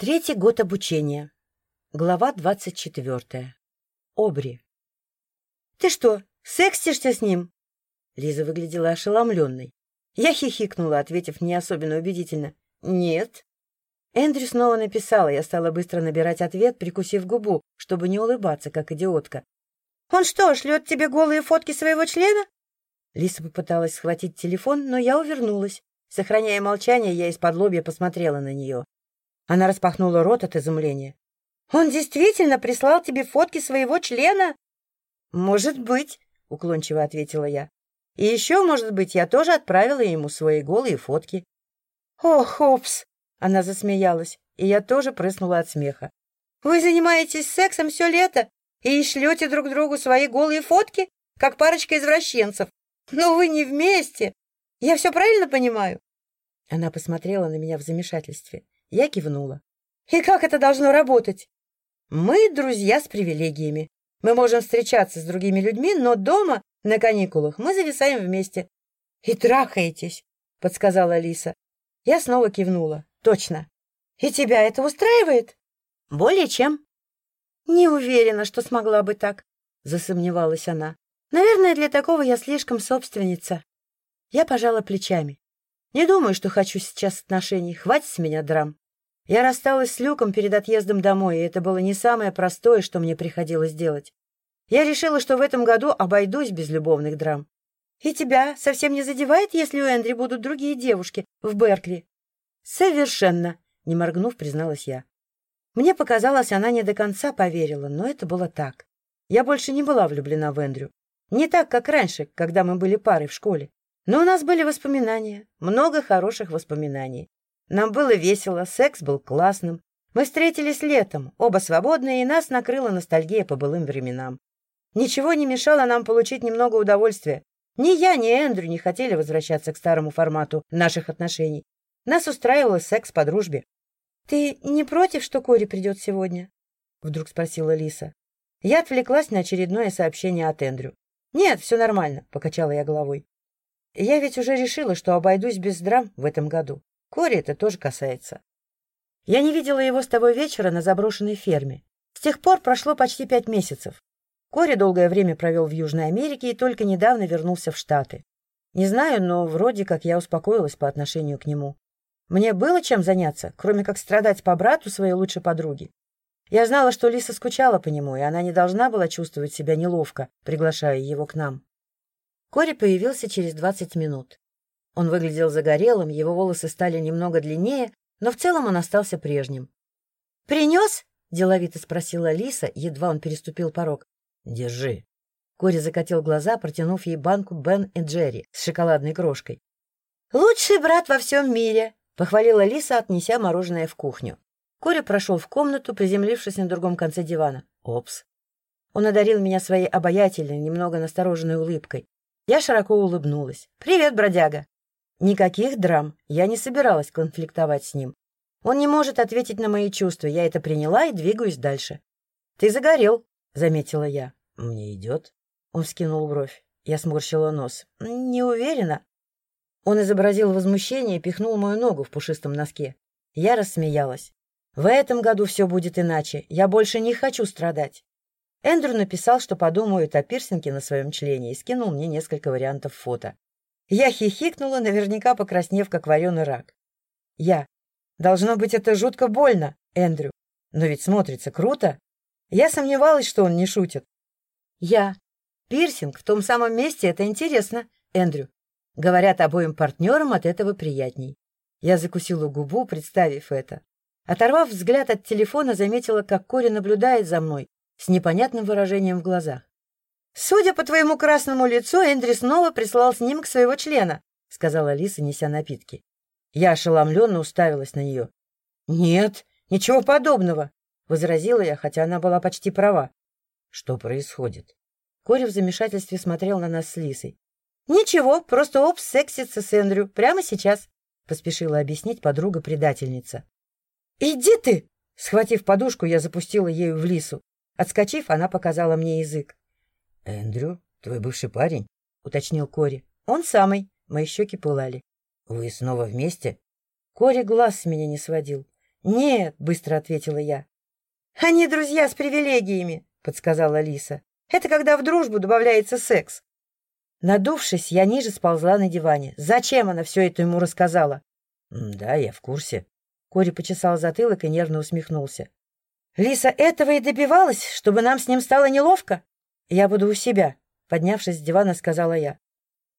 Третий год обучения. Глава двадцать четвертая. Обри. — Ты что, сексишься с ним? Лиза выглядела ошеломленной. Я хихикнула, ответив не особенно убедительно. — Нет. Эндрю снова написала, я стала быстро набирать ответ, прикусив губу, чтобы не улыбаться, как идиотка. — Он что, шлет тебе голые фотки своего члена? Лиса попыталась схватить телефон, но я увернулась. Сохраняя молчание, я из-под лобья посмотрела на нее. Она распахнула рот от изумления. «Он действительно прислал тебе фотки своего члена?» «Может быть», — уклончиво ответила я. «И еще, может быть, я тоже отправила ему свои голые фотки». «Ох, опс!» — она засмеялась, и я тоже прыснула от смеха. «Вы занимаетесь сексом все лето и шлете друг другу свои голые фотки, как парочка извращенцев? Но вы не вместе! Я все правильно понимаю?» Она посмотрела на меня в замешательстве. Я кивнула. «И как это должно работать?» «Мы друзья с привилегиями. Мы можем встречаться с другими людьми, но дома, на каникулах, мы зависаем вместе». «И трахаетесь», — подсказала Алиса. Я снова кивнула. «Точно. И тебя это устраивает?» «Более чем». «Не уверена, что смогла бы так», — засомневалась она. «Наверное, для такого я слишком собственница». Я пожала плечами. «Не думаю, что хочу сейчас отношений. Хватит с меня драм. Я рассталась с Люком перед отъездом домой, и это было не самое простое, что мне приходилось делать. Я решила, что в этом году обойдусь без любовных драм. И тебя совсем не задевает, если у Эндри будут другие девушки в Беркли? Совершенно, не моргнув, призналась я. Мне показалось, она не до конца поверила, но это было так. Я больше не была влюблена в Эндрю. Не так, как раньше, когда мы были парой в школе. Но у нас были воспоминания, много хороших воспоминаний. Нам было весело, секс был классным. Мы встретились летом, оба свободные, и нас накрыла ностальгия по былым временам. Ничего не мешало нам получить немного удовольствия. Ни я, ни Эндрю не хотели возвращаться к старому формату наших отношений. Нас устраивал секс по дружбе. — Ты не против, что Кори придет сегодня? — вдруг спросила Лиса. Я отвлеклась на очередное сообщение от Эндрю. — Нет, все нормально, — покачала я головой. Я ведь уже решила, что обойдусь без драм в этом году. Кори это тоже касается. Я не видела его с того вечера на заброшенной ферме. С тех пор прошло почти пять месяцев. Кори долгое время провел в Южной Америке и только недавно вернулся в Штаты. Не знаю, но вроде как я успокоилась по отношению к нему. Мне было чем заняться, кроме как страдать по брату своей лучшей подруги. Я знала, что Лиса скучала по нему, и она не должна была чувствовать себя неловко, приглашая его к нам. Кори появился через двадцать минут. Он выглядел загорелым, его волосы стали немного длиннее, но в целом он остался прежним. «Принес?» — деловито спросила Лиса, едва он переступил порог. «Держи». Кори закатил глаза, протянув ей банку Бен и Джерри с шоколадной крошкой. «Лучший брат во всем мире!» — похвалила Лиса, отнеся мороженое в кухню. Кори прошел в комнату, приземлившись на другом конце дивана. «Опс!» Он одарил меня своей обаятельной, немного настороженной улыбкой. Я широко улыбнулась. «Привет, бродяга!» Никаких драм. Я не собиралась конфликтовать с ним. Он не может ответить на мои чувства. Я это приняла и двигаюсь дальше. — Ты загорел, — заметила я. — Мне идет. Он вскинул бровь. Я сморщила нос. — Не уверена. Он изобразил возмущение и пихнул мою ногу в пушистом носке. Я рассмеялась. В этом году все будет иначе. Я больше не хочу страдать. Эндрю написал, что подумают о пирсинге на своем члене и скинул мне несколько вариантов фото. Я хихикнула, наверняка покраснев, как вареный рак. Я. Должно быть, это жутко больно, Эндрю. Но ведь смотрится круто. Я сомневалась, что он не шутит. Я. Пирсинг в том самом месте — это интересно, Эндрю. Говорят, обоим партнерам от этого приятней. Я закусила губу, представив это. Оторвав взгляд от телефона, заметила, как Кори наблюдает за мной с непонятным выражением в глазах. «Судя по твоему красному лицу, Эндри снова прислал снимок своего члена», — сказала Лиса, неся напитки. Я ошеломленно уставилась на нее. «Нет, ничего подобного», — возразила я, хотя она была почти права. «Что происходит?» Кори в замешательстве смотрел на нас с Лисой. «Ничего, просто Опс сексится с Эндрю прямо сейчас», — поспешила объяснить подруга-предательница. «Иди ты!» Схватив подушку, я запустила ею в Лису. Отскочив, она показала мне язык. — Эндрю, твой бывший парень? — уточнил Кори. — Он самый. Мои щеки пылали. — Вы снова вместе? Кори глаз с меня не сводил. «Нет», — быстро ответила я. «Они друзья с привилегиями», — подсказала Лиса. «Это когда в дружбу добавляется секс». Надувшись, я ниже сползла на диване. Зачем она все это ему рассказала? «Да, я в курсе». Кори почесал затылок и нервно усмехнулся. «Лиса этого и добивалась, чтобы нам с ним стало неловко? Я буду у себя», — поднявшись с дивана, сказала я.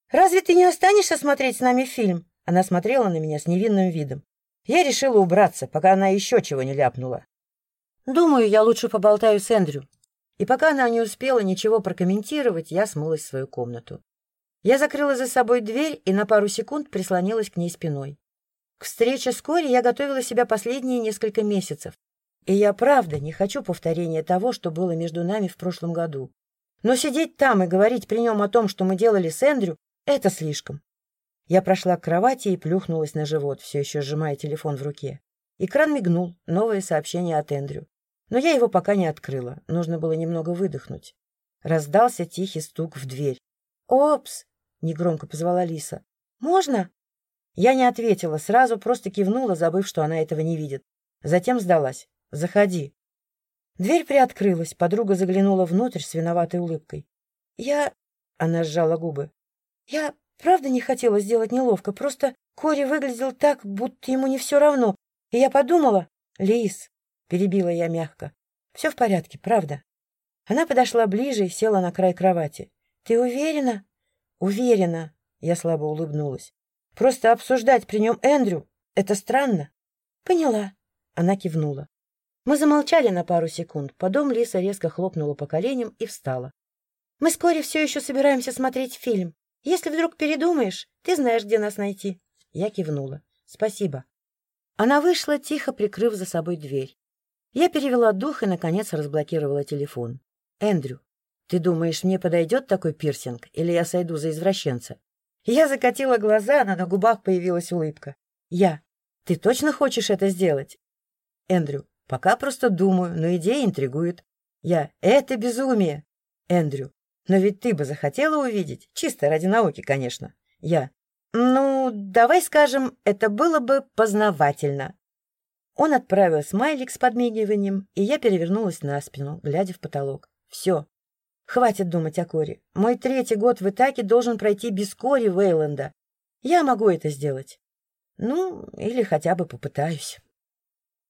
«Разве ты не останешься смотреть с нами фильм?» Она смотрела на меня с невинным видом. Я решила убраться, пока она еще чего не ляпнула. Думаю, я лучше поболтаю с Эндрю. И пока она не успела ничего прокомментировать, я смылась в свою комнату. Я закрыла за собой дверь и на пару секунд прислонилась к ней спиной. К встрече с Кори я готовила себя последние несколько месяцев. И я правда не хочу повторения того, что было между нами в прошлом году. Но сидеть там и говорить при нем о том, что мы делали с Эндрю, это слишком. Я прошла к кровати и плюхнулась на живот, все еще сжимая телефон в руке. Экран мигнул, новое сообщение от Эндрю. Но я его пока не открыла, нужно было немного выдохнуть. Раздался тихий стук в дверь. «Опс!» — негромко позвала Лиса. «Можно?» Я не ответила, сразу просто кивнула, забыв, что она этого не видит. Затем сдалась. «Заходи». Дверь приоткрылась, подруга заглянула внутрь с виноватой улыбкой. «Я...» — она сжала губы. «Я правда не хотела сделать неловко, просто Кори выглядел так, будто ему не все равно, и я подумала...» «Лис, перебила я мягко. Все в порядке, правда. Она подошла ближе и села на край кровати. Ты уверена? Уверена. Я слабо улыбнулась. Просто обсуждать при нем Эндрю — это странно. Поняла. Она кивнула. Мы замолчали на пару секунд. Потом Лиса резко хлопнула по коленям и встала. Мы вскоре все еще собираемся смотреть фильм. Если вдруг передумаешь, ты знаешь, где нас найти. Я кивнула. Спасибо. Она вышла, тихо прикрыв за собой дверь. Я перевела дух и, наконец, разблокировала телефон. «Эндрю, ты думаешь, мне подойдет такой пирсинг, или я сойду за извращенца?» Я закатила глаза, но на губах появилась улыбка. «Я. Ты точно хочешь это сделать?» «Эндрю, пока просто думаю, но идея интригует». «Я. Это безумие!» «Эндрю, но ведь ты бы захотела увидеть, чисто ради науки, конечно». «Я. Ну, давай скажем, это было бы познавательно». Он отправил смайлик с подмигиванием, и я перевернулась на спину, глядя в потолок. Все. Хватит думать о Коре. Мой третий год в Итаке должен пройти без Кори Вейланда. Я могу это сделать. Ну, или хотя бы попытаюсь.